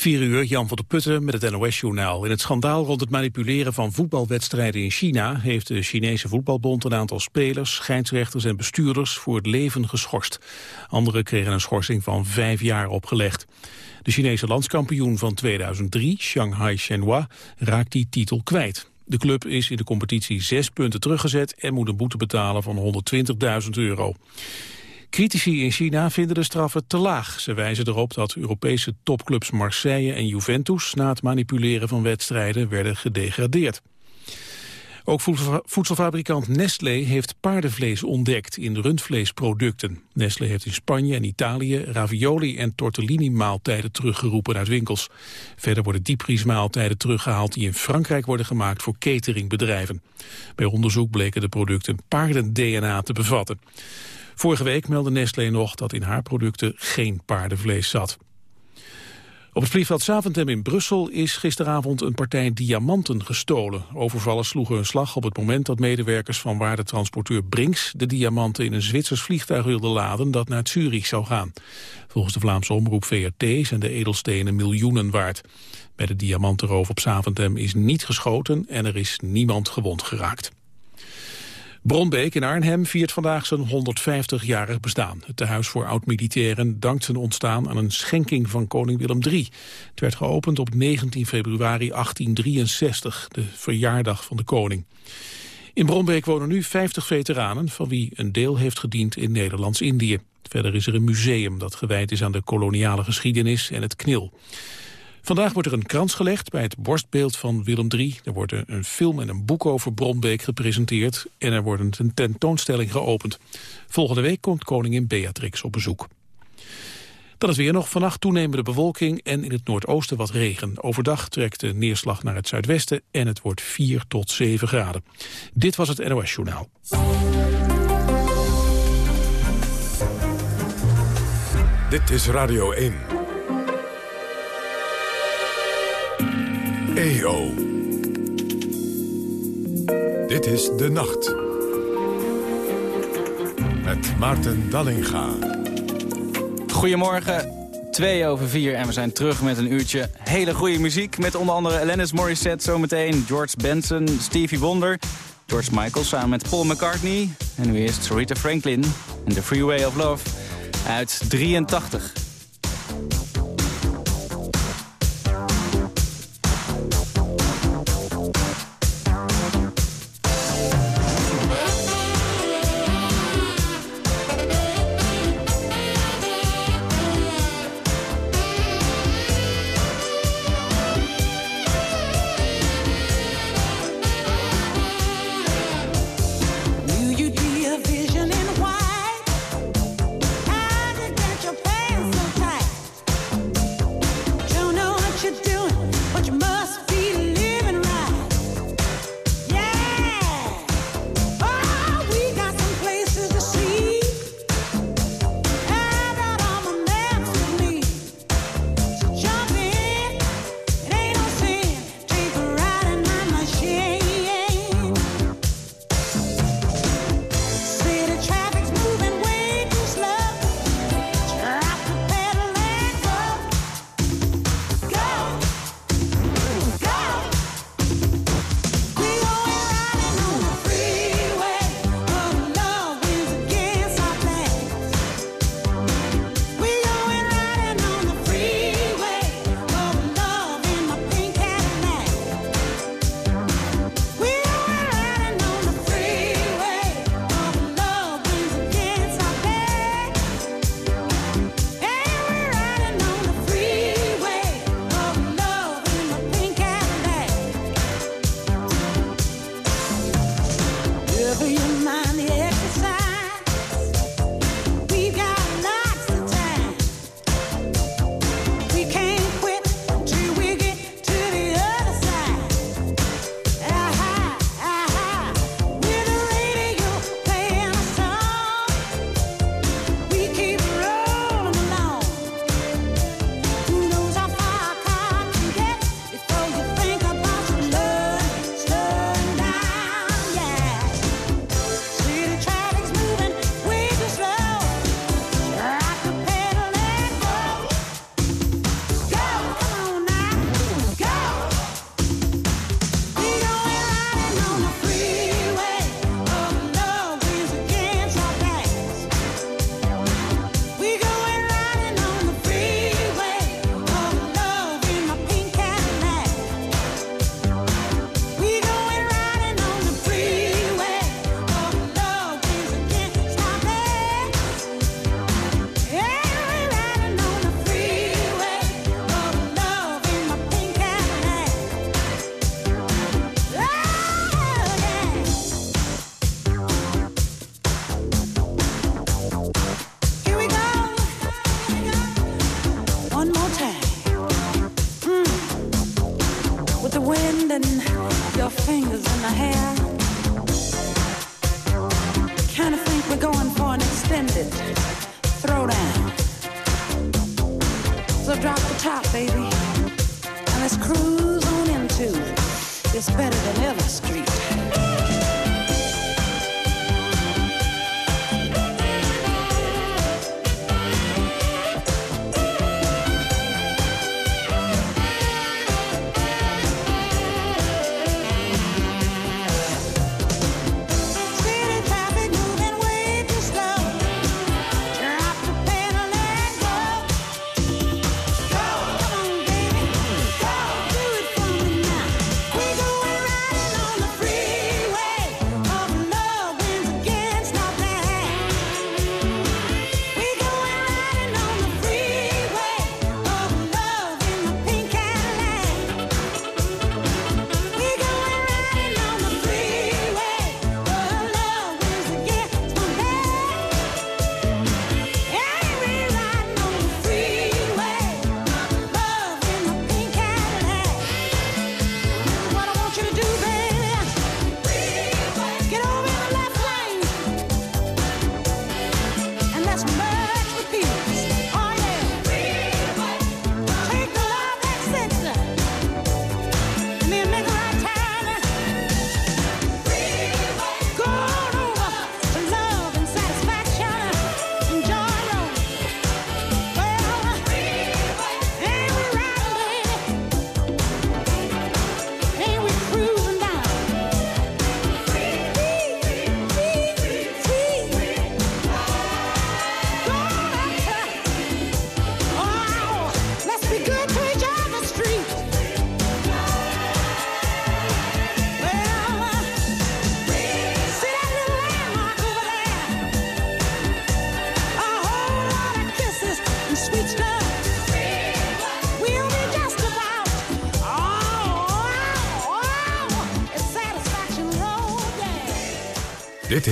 4 uur, Jan van der Putten met het NOS-journaal. In het schandaal rond het manipuleren van voetbalwedstrijden in China... heeft de Chinese voetbalbond een aantal spelers, scheidsrechters en bestuurders... voor het leven geschorst. Anderen kregen een schorsing van vijf jaar opgelegd. De Chinese landskampioen van 2003, Shanghai Shenhua, raakt die titel kwijt. De club is in de competitie zes punten teruggezet... en moet een boete betalen van 120.000 euro. Critici in China vinden de straffen te laag. Ze wijzen erop dat Europese topclubs Marseille en Juventus... na het manipuleren van wedstrijden werden gedegradeerd. Ook voedselfabrikant Nestlé heeft paardenvlees ontdekt in rundvleesproducten. Nestlé heeft in Spanje en Italië ravioli en tortellini maaltijden teruggeroepen uit winkels. Verder worden diepvriesmaaltijden teruggehaald die in Frankrijk worden gemaakt voor cateringbedrijven. Bij onderzoek bleken de producten paarden-DNA te bevatten. Vorige week meldde Nestlé nog dat in haar producten geen paardenvlees zat. Op het vliegveld Zaventem in Brussel is gisteravond een partij diamanten gestolen. Overvallers sloegen hun slag op het moment dat medewerkers van waardetransporteur Brinks de diamanten in een Zwitsers vliegtuig wilden laden dat naar Zurich zou gaan. Volgens de Vlaamse omroep VRT zijn de edelstenen miljoenen waard. Bij de diamantenroof op Zaventem is niet geschoten en er is niemand gewond geraakt. Bronbeek in Arnhem viert vandaag zijn 150-jarig bestaan. Het tehuis voor oud-militairen dankt zijn ontstaan aan een schenking van koning Willem III. Het werd geopend op 19 februari 1863, de verjaardag van de koning. In Bronbeek wonen nu 50 veteranen, van wie een deel heeft gediend in Nederlands-Indië. Verder is er een museum dat gewijd is aan de koloniale geschiedenis en het knil. Vandaag wordt er een krans gelegd bij het borstbeeld van Willem III. Er wordt een film en een boek over Bronbeek gepresenteerd... en er wordt een tentoonstelling geopend. Volgende week komt koningin Beatrix op bezoek. Dan is weer nog vannacht toenemende bewolking en in het noordoosten wat regen. Overdag trekt de neerslag naar het zuidwesten en het wordt 4 tot 7 graden. Dit was het NOS Journaal. Dit is Radio 1. EO. Dit is De Nacht. Met Maarten Dallinga. Goedemorgen, 2 over 4 en we zijn terug met een uurtje hele goede muziek. Met onder andere Alanis Morissette zometeen, George Benson, Stevie Wonder... George Michael samen met Paul McCartney. En nu is Rita Franklin en The Freeway of Love uit 83.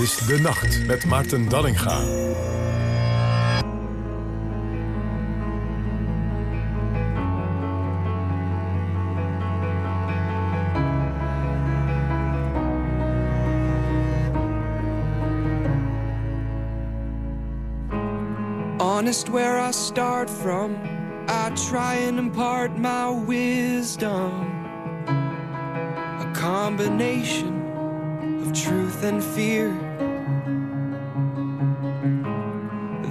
Is De Nacht met Maarten Dallinga. Honest where I start from I try and impart my wisdom A combination truth and fear.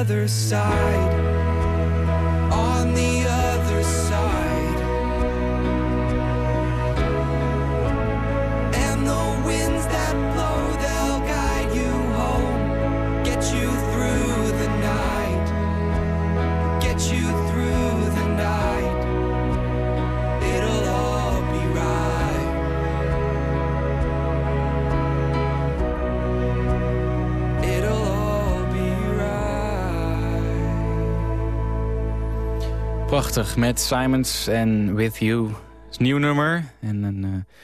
Other side. met Simons en With You. is nieuw nummer en een eh,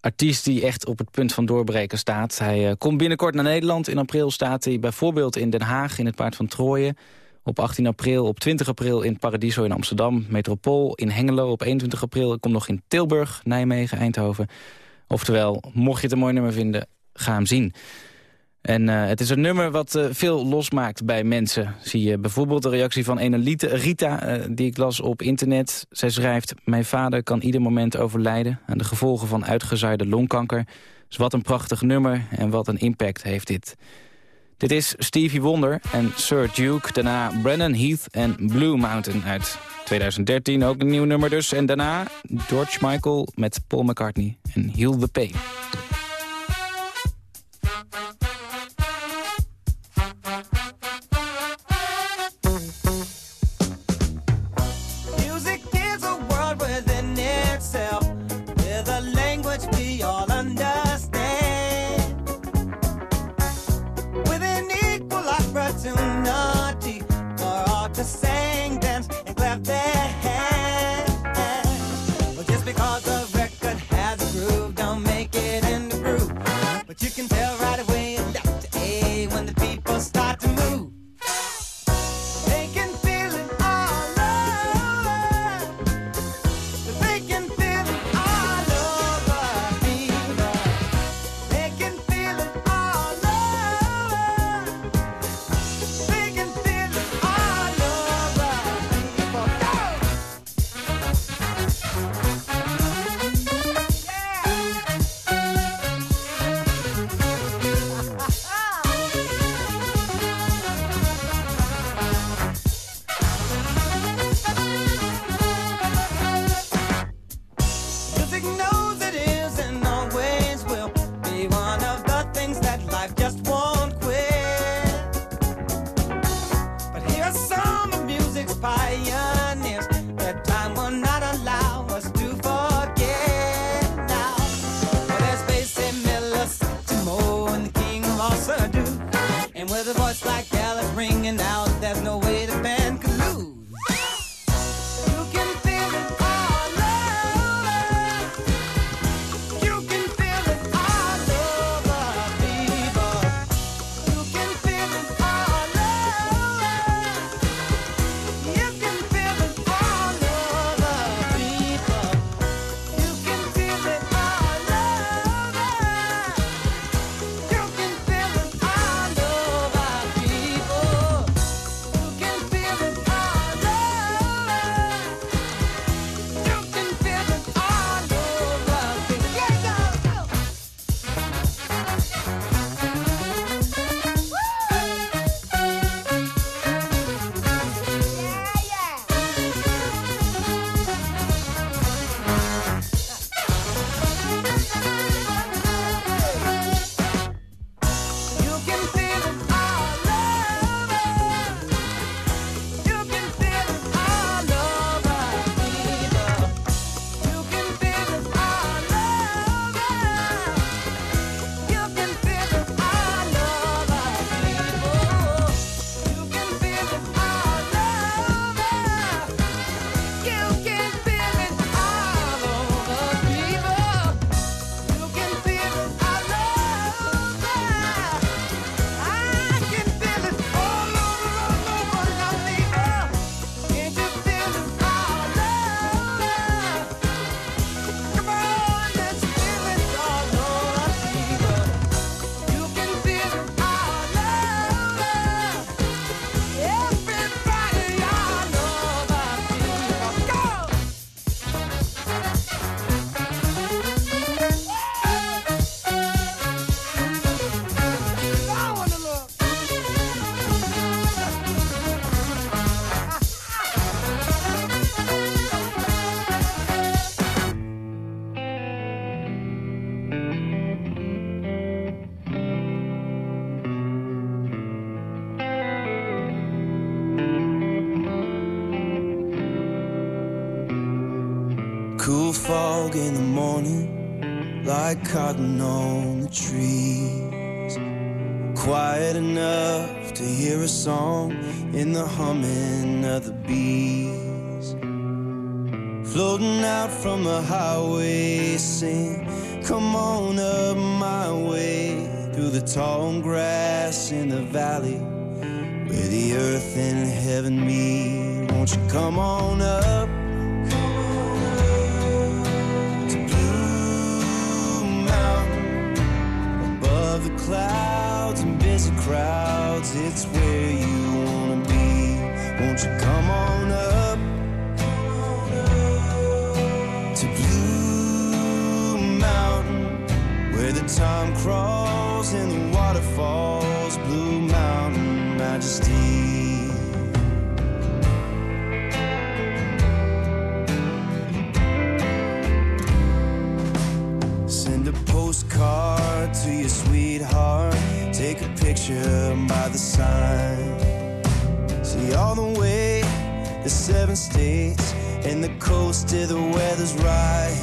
artiest die echt op het punt van doorbreken staat. Hij eh, komt binnenkort naar Nederland. In april staat hij bijvoorbeeld in Den Haag in het Paard van Trooien. Op 18 april, op 20 april in Paradiso in Amsterdam. Metropool in Hengelo op 21 april. komt nog in Tilburg, Nijmegen, Eindhoven. Oftewel, mocht je het een mooi nummer vinden, ga hem zien. En eh, het is een nummer wat eh, veel losmaakt bij mensen. Zie je bijvoorbeeld de reactie van een Rita, eh, die ik las op internet. Zij schrijft, mijn vader kan ieder moment overlijden... aan de gevolgen van uitgezaaide longkanker. Dus wat een prachtig nummer en wat een impact heeft dit. Dit is Stevie Wonder en Sir Duke. Daarna Brennan Heath en Blue Mountain uit 2013. Ook een nieuw nummer dus. En daarna George Michael met Paul McCartney en Heal the Pain. Like cotton on the trees. Quiet enough to hear a song in the humming of the bees. Floating out from the highway, sing, Come on up my way through the tall grass in the valley where the earth and heaven meet. Won't you come on up? Clouds and busy crowds, it's where you wanna be. Won't you come on up to Blue Mountain, where the time crawls and the waterfalls, picture by the sign. See all the way, the seven states and the coast till the weather's right.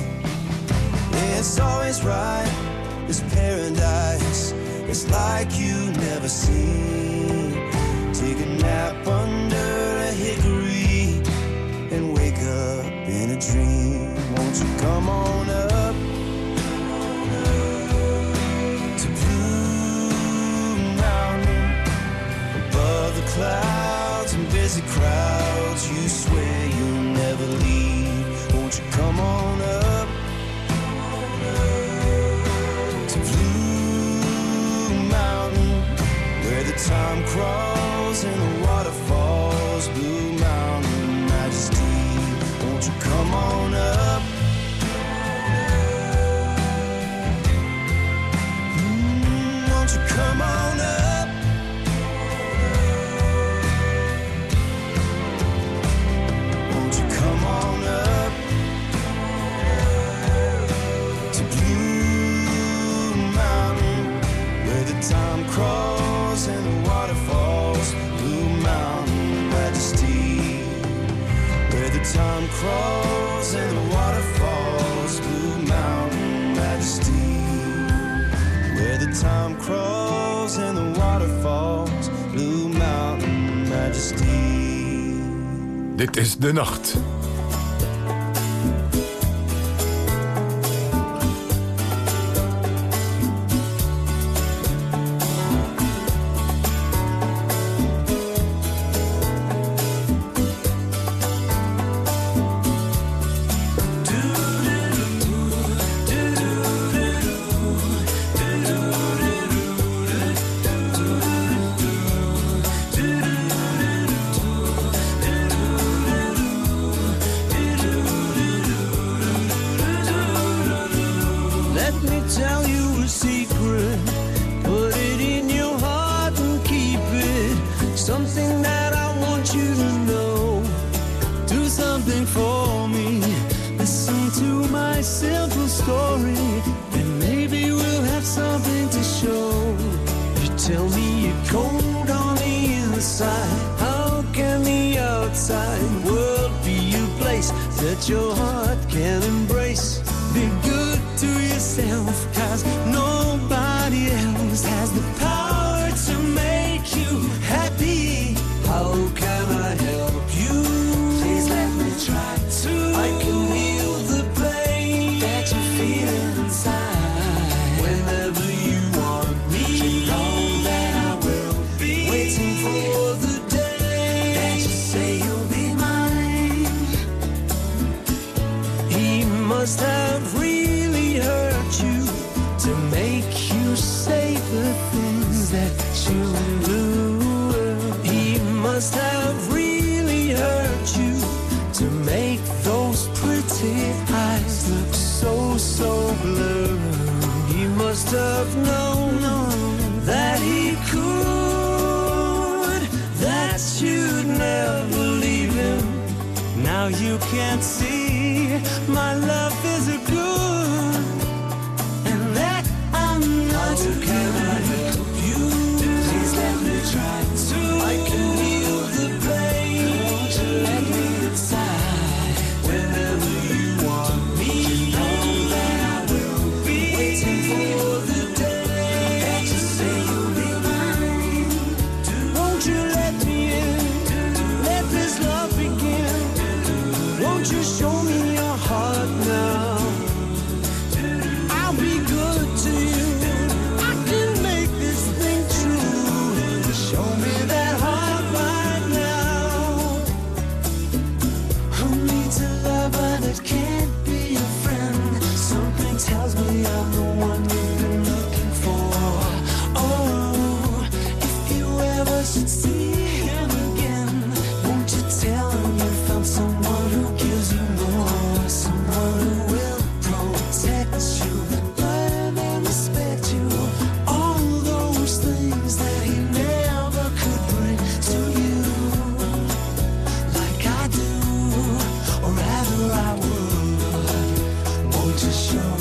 It's always right. It's paradise. It's like you never seen. Take a nap under a hickory and wake up in a dream. Won't you come on up? And crowds. You swear you'll never leave. Won't you come on up to Blue Mountain where the time crawls Dit is De Nacht. George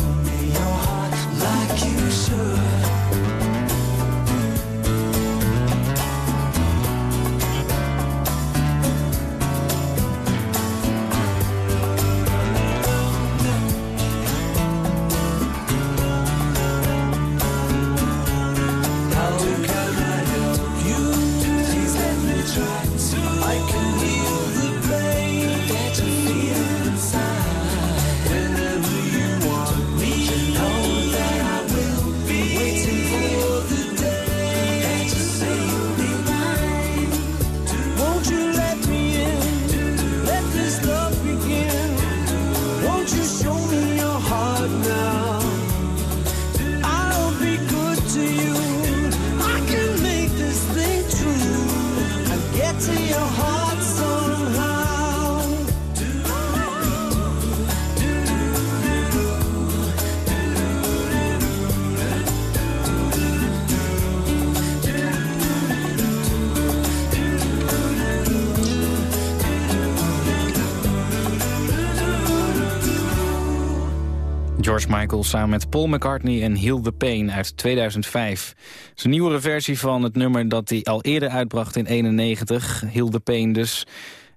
Samen met Paul McCartney en Heal the Pain uit 2005. Het is een nieuwere versie van het nummer dat hij al eerder uitbracht in 91. Heal the Pain dus.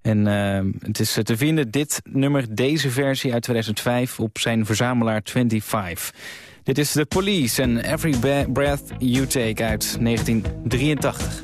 En uh, het is te vinden, dit nummer, deze versie uit 2005... op zijn verzamelaar 25. Dit is The Police en Every Breath You Take uit 1983.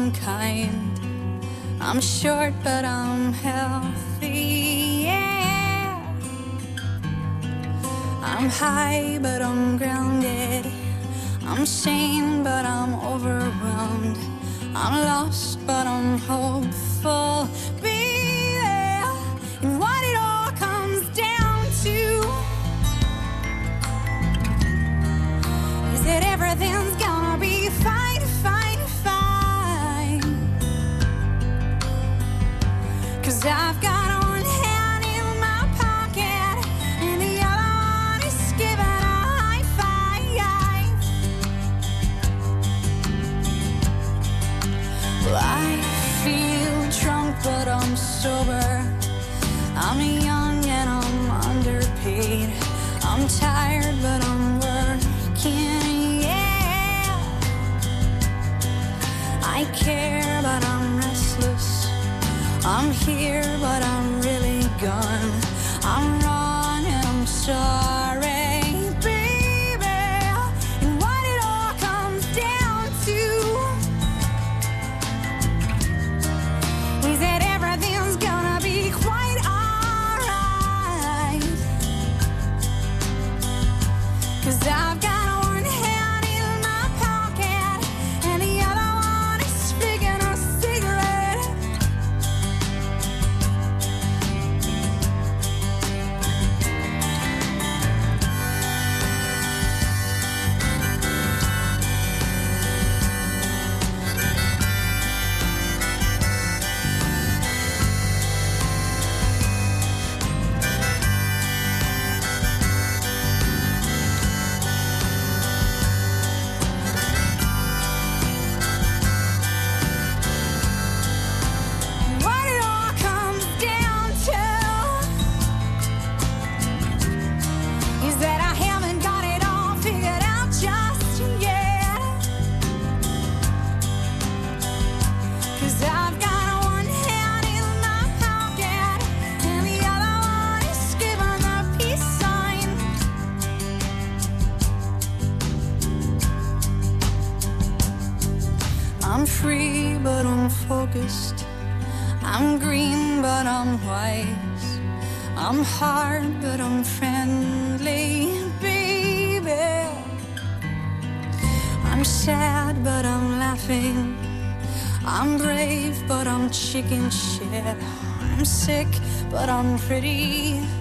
I'm kind. I'm short, but I'm healthy. Yeah. I'm high, but I'm grounded. I'm sane, but I'm overwhelmed. I'm lost, but I'm hopeful. Cause I've but I'm pretty.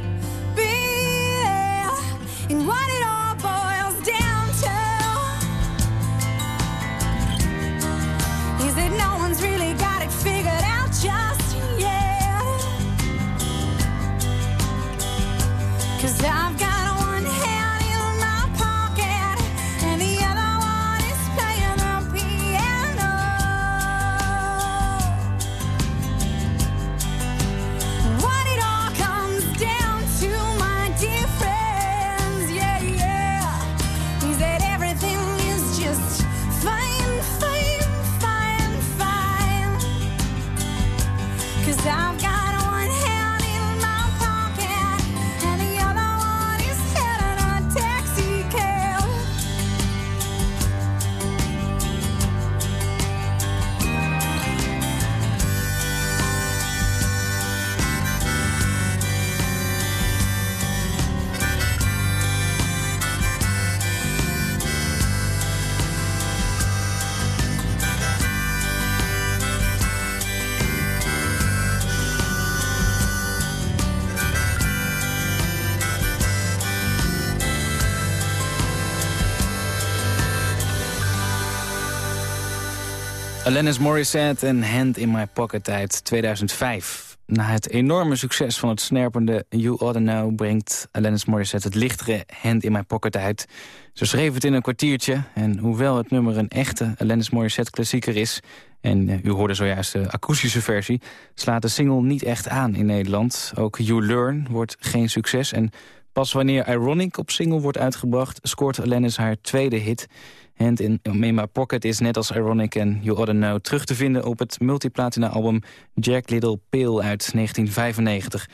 Alanis Morissette en Hand in My Pocket uit 2005. Na het enorme succes van het snerpende You Oughta Know... brengt Alanis Morissette het lichtere Hand in My Pocket uit. Ze schreef het in een kwartiertje. En hoewel het nummer een echte Alanis Morissette klassieker is... en eh, u hoorde zojuist de akoestische versie... slaat de single niet echt aan in Nederland. Ook You Learn wordt geen succes... en Pas wanneer Ironic op single wordt uitgebracht, scoort Alanis haar tweede hit. Hand in, My Pocket is net als Ironic and You Oughta Now terug te vinden op het multiplatina-album Jack Little Pill uit 1995.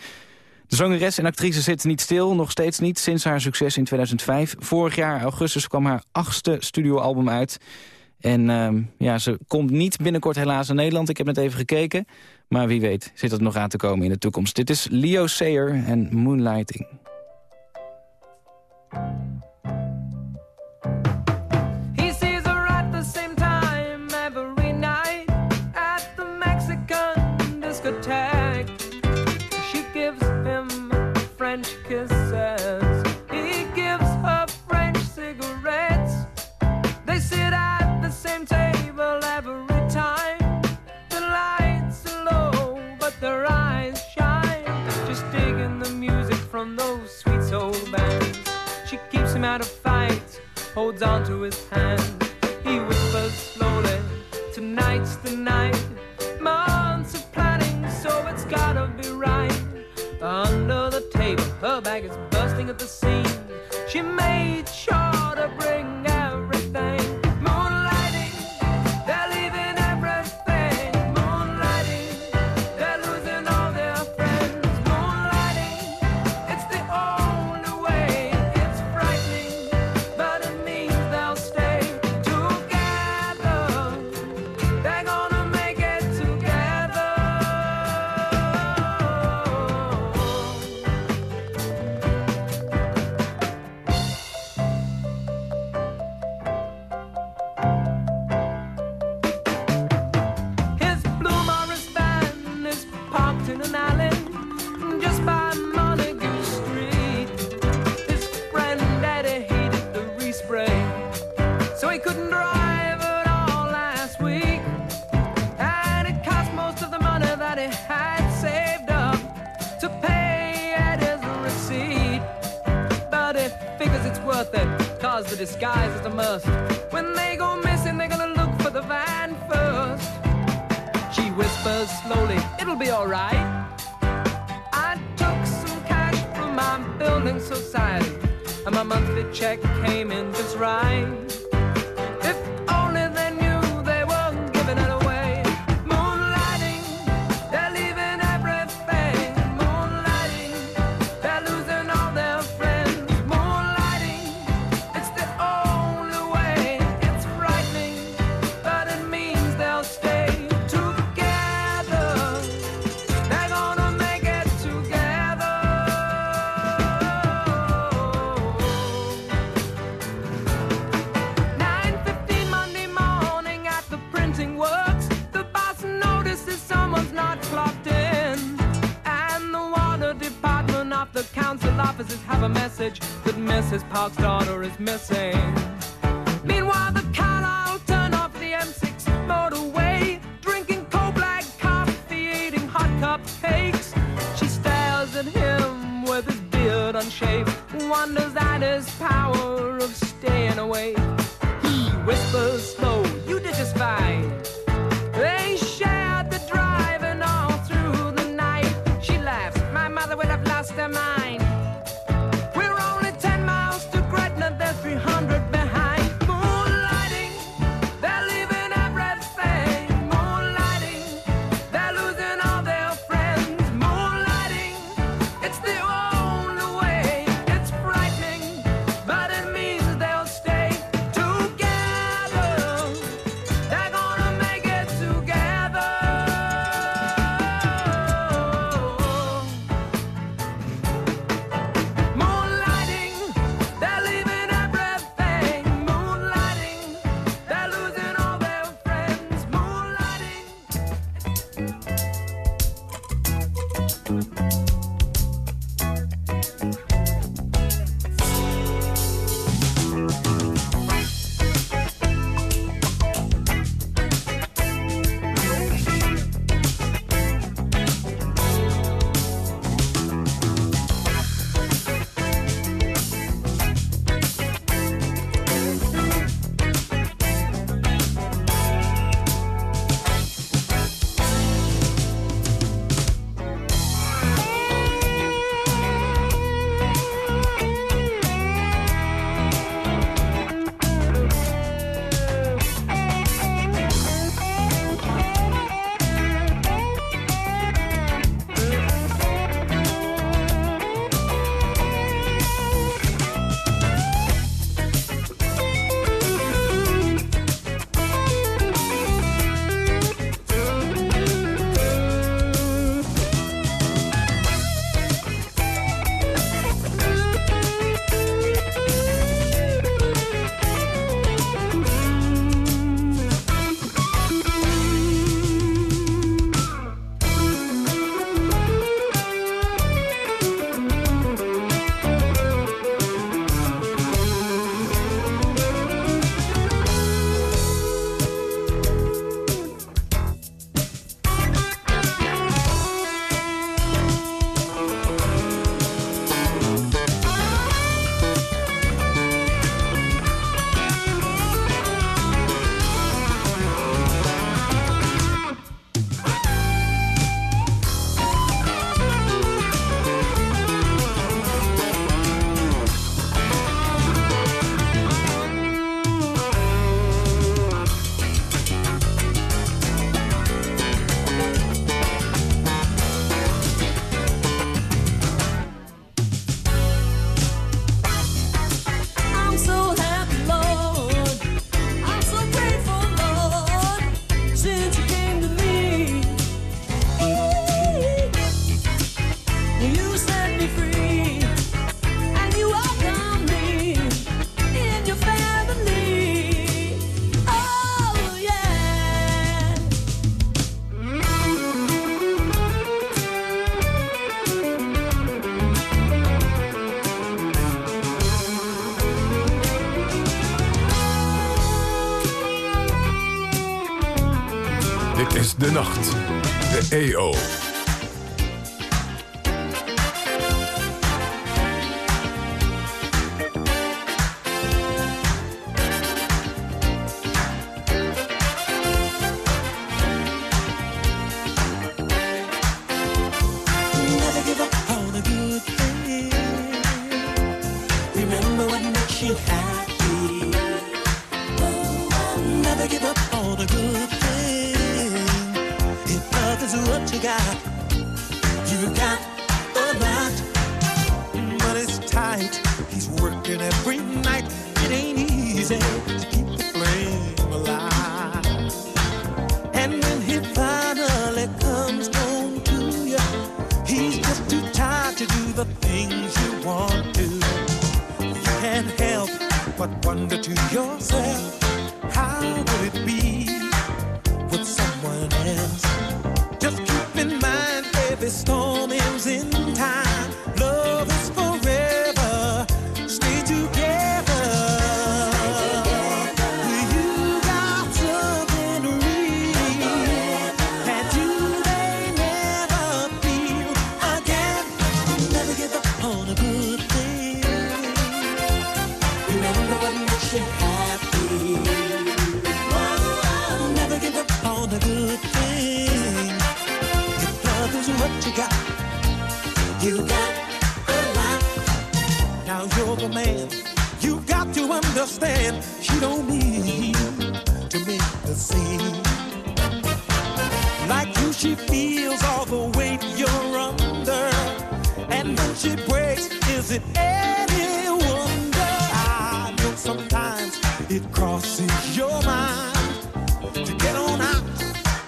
De zangeres en actrice zit niet stil, nog steeds niet, sinds haar succes in 2005. Vorig jaar augustus kwam haar achtste studioalbum uit. En ehm, ja, ze komt niet binnenkort helaas in Nederland. Ik heb net even gekeken. Maar wie weet zit het nog aan te komen in de toekomst. Dit is Leo Sayer en Moonlighting. you holds on to his hand. He whispers slowly, Tonight's the night. Months of planning, so it's gotta be right. Under the table, her bag is bursting at the seams. She made sure to bring missing. EO. On a good thing. If love is what you got, you got a lot. Now you're the man. You got to understand. She don't need to make the scene. Like you, she feels all the weight you're under. And when she breaks, is it any wonder? I know sometimes it crosses your mind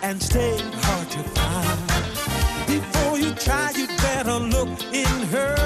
and stay hard to find. Before you try, you'd better look in her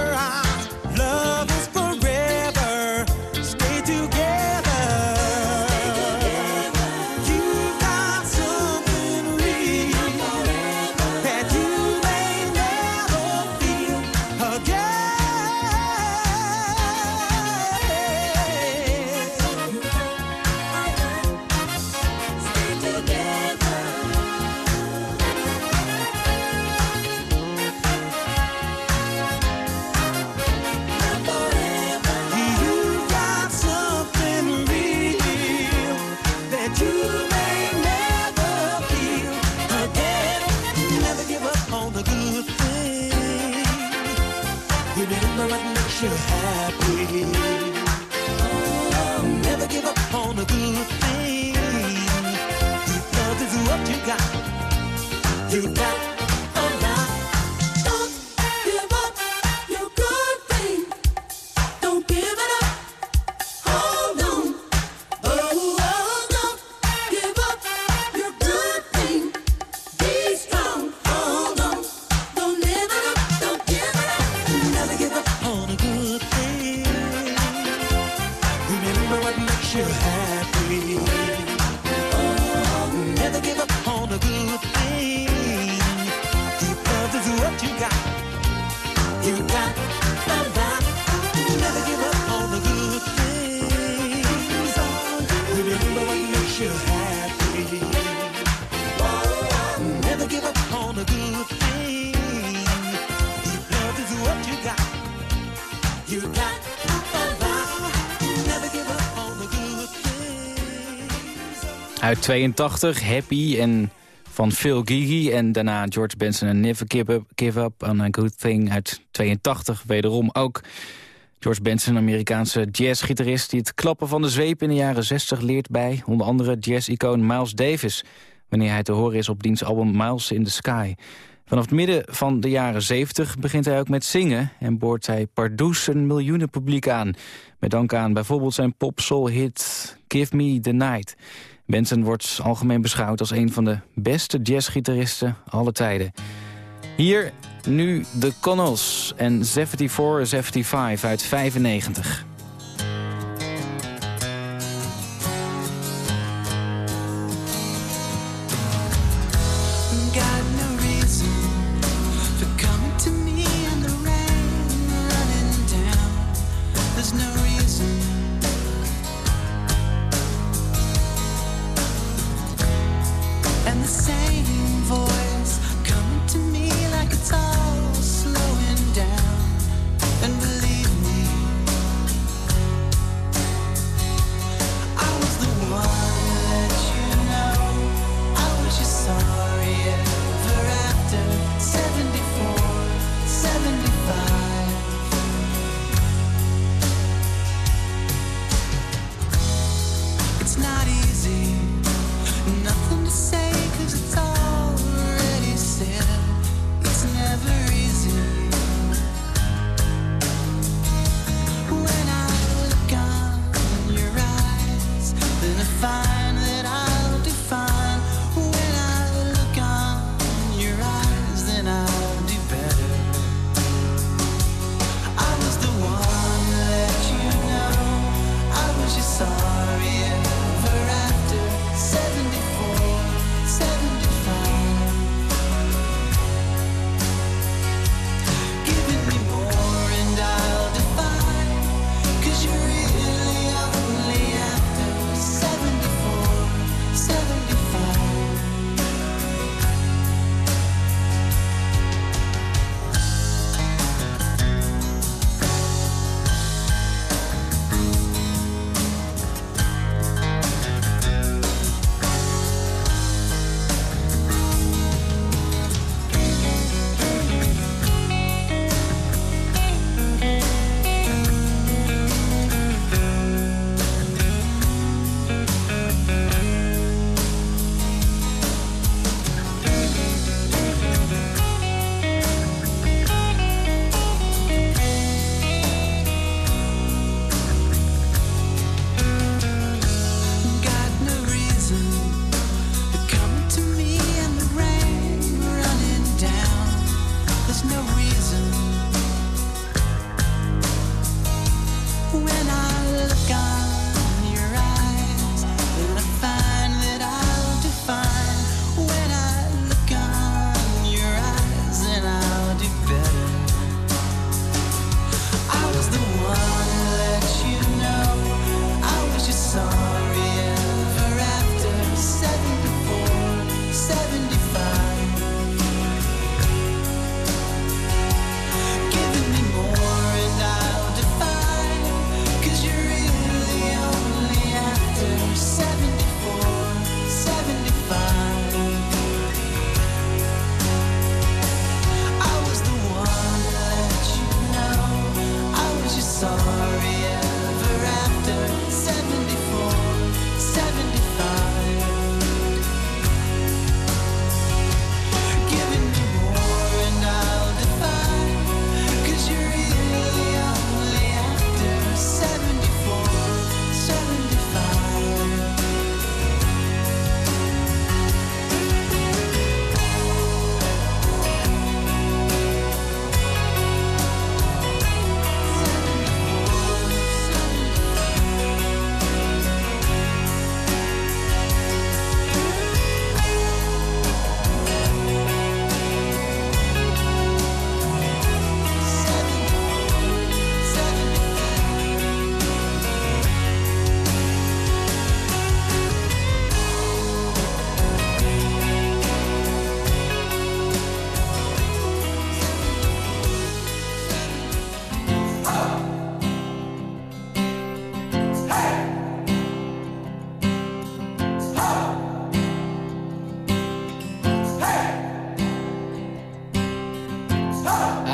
Uit 82, Happy en van Phil Gigi. En daarna George Benson en Never Give Up, Give Up on a Good Thing uit 82. Wederom ook George Benson, Amerikaanse jazzgitarist... die het klappen van de zweep in de jaren 60 leert bij... onder andere jazz-icoon Miles Davis... wanneer hij te horen is op diens album Miles in the Sky. Vanaf het midden van de jaren 70 begint hij ook met zingen... en boort hij pardoes een miljoenen publiek aan. Met dank aan bijvoorbeeld zijn pop-soul-hit Give Me the Night... Benson wordt algemeen beschouwd als een van de beste jazzgitaristen alle tijden. Hier nu de Connells en 74-75 uit 95.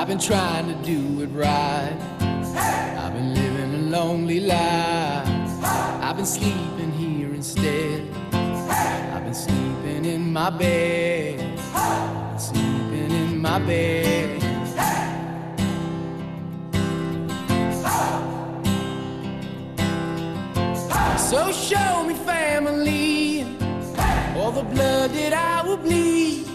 I've been trying to do it right. Hey! I've been living a lonely life. Hey! I've been sleeping here instead. Hey! I've been sleeping in my bed. Sleeping in my bed. So show me family, all the blood that I will bleed.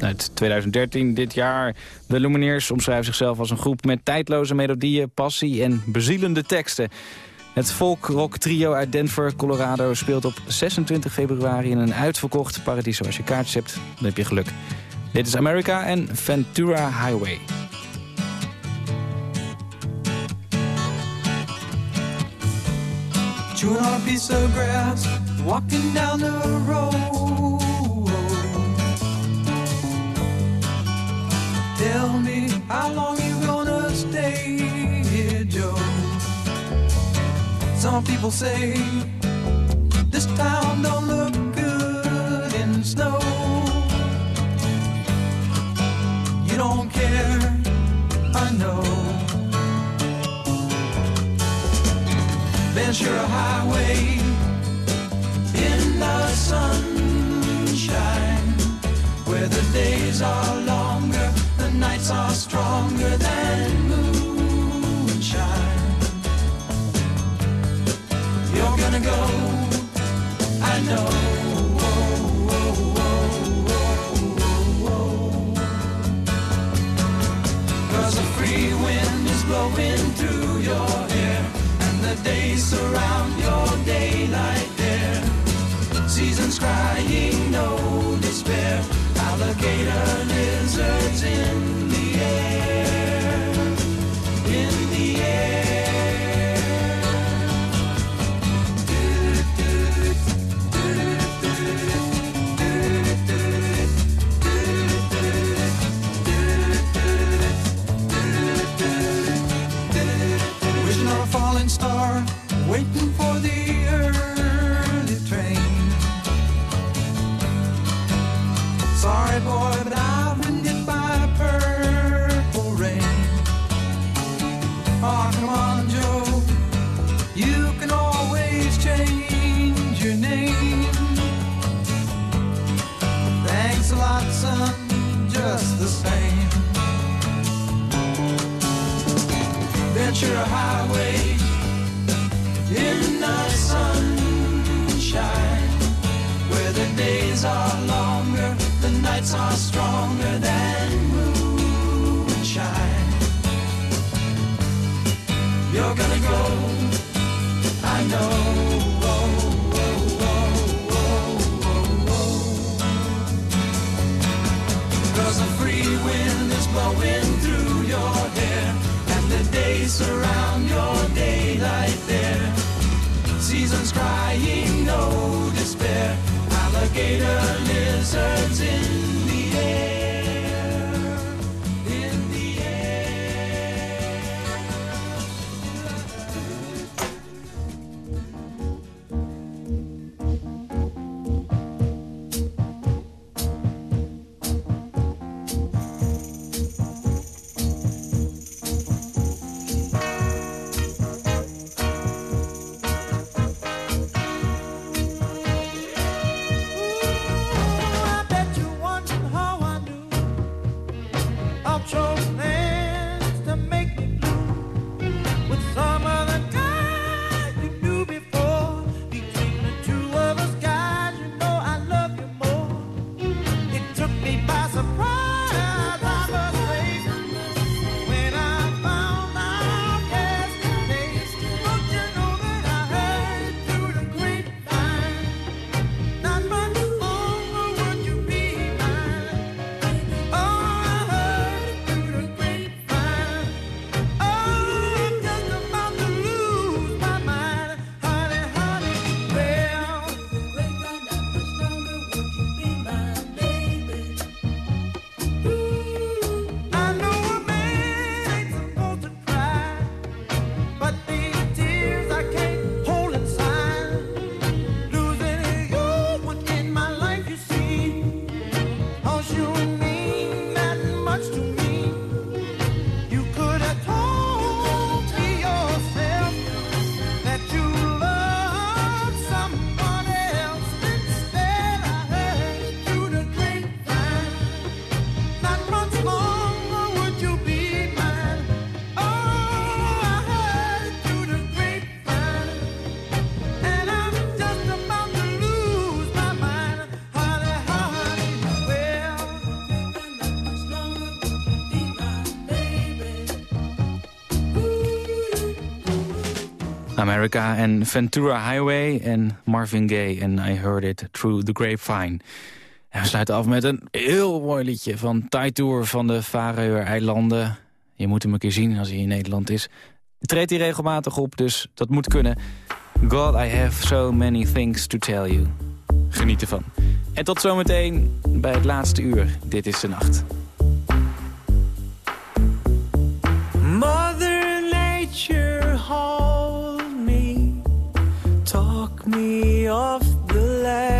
Uit 2013, dit jaar. De Lumineers omschrijven zichzelf als een groep met tijdloze melodieën, passie en bezielende teksten. Het folk-rock trio uit Denver, Colorado speelt op 26 februari in een uitverkocht Paradiso. Als je kaartjes hebt, dan heb je geluk. Dit is America en Ventura Highway. Walking down the road. Tell me how long you gonna stay here, Joe? Some people say this town don't look good in snow. You don't care, I know. Ventura Highway in the sunshine, where the days are longer, nights are stronger than moonshine. You're gonna go, I know. A free wind is blowing through your hair And the days surround your America en Ventura Highway en Marvin Gaye en I Heard It Through the Grapevine. En we sluiten af met een heel mooi liedje van Thai Tour van de Faroe-eilanden. Je moet hem een keer zien als hij in Nederland is. Treedt hij regelmatig op, dus dat moet kunnen. God, I have so many things to tell you. Geniet ervan. En tot zometeen bij het laatste uur. Dit is de nacht. Mother Nature, me off the ledge. I was raised.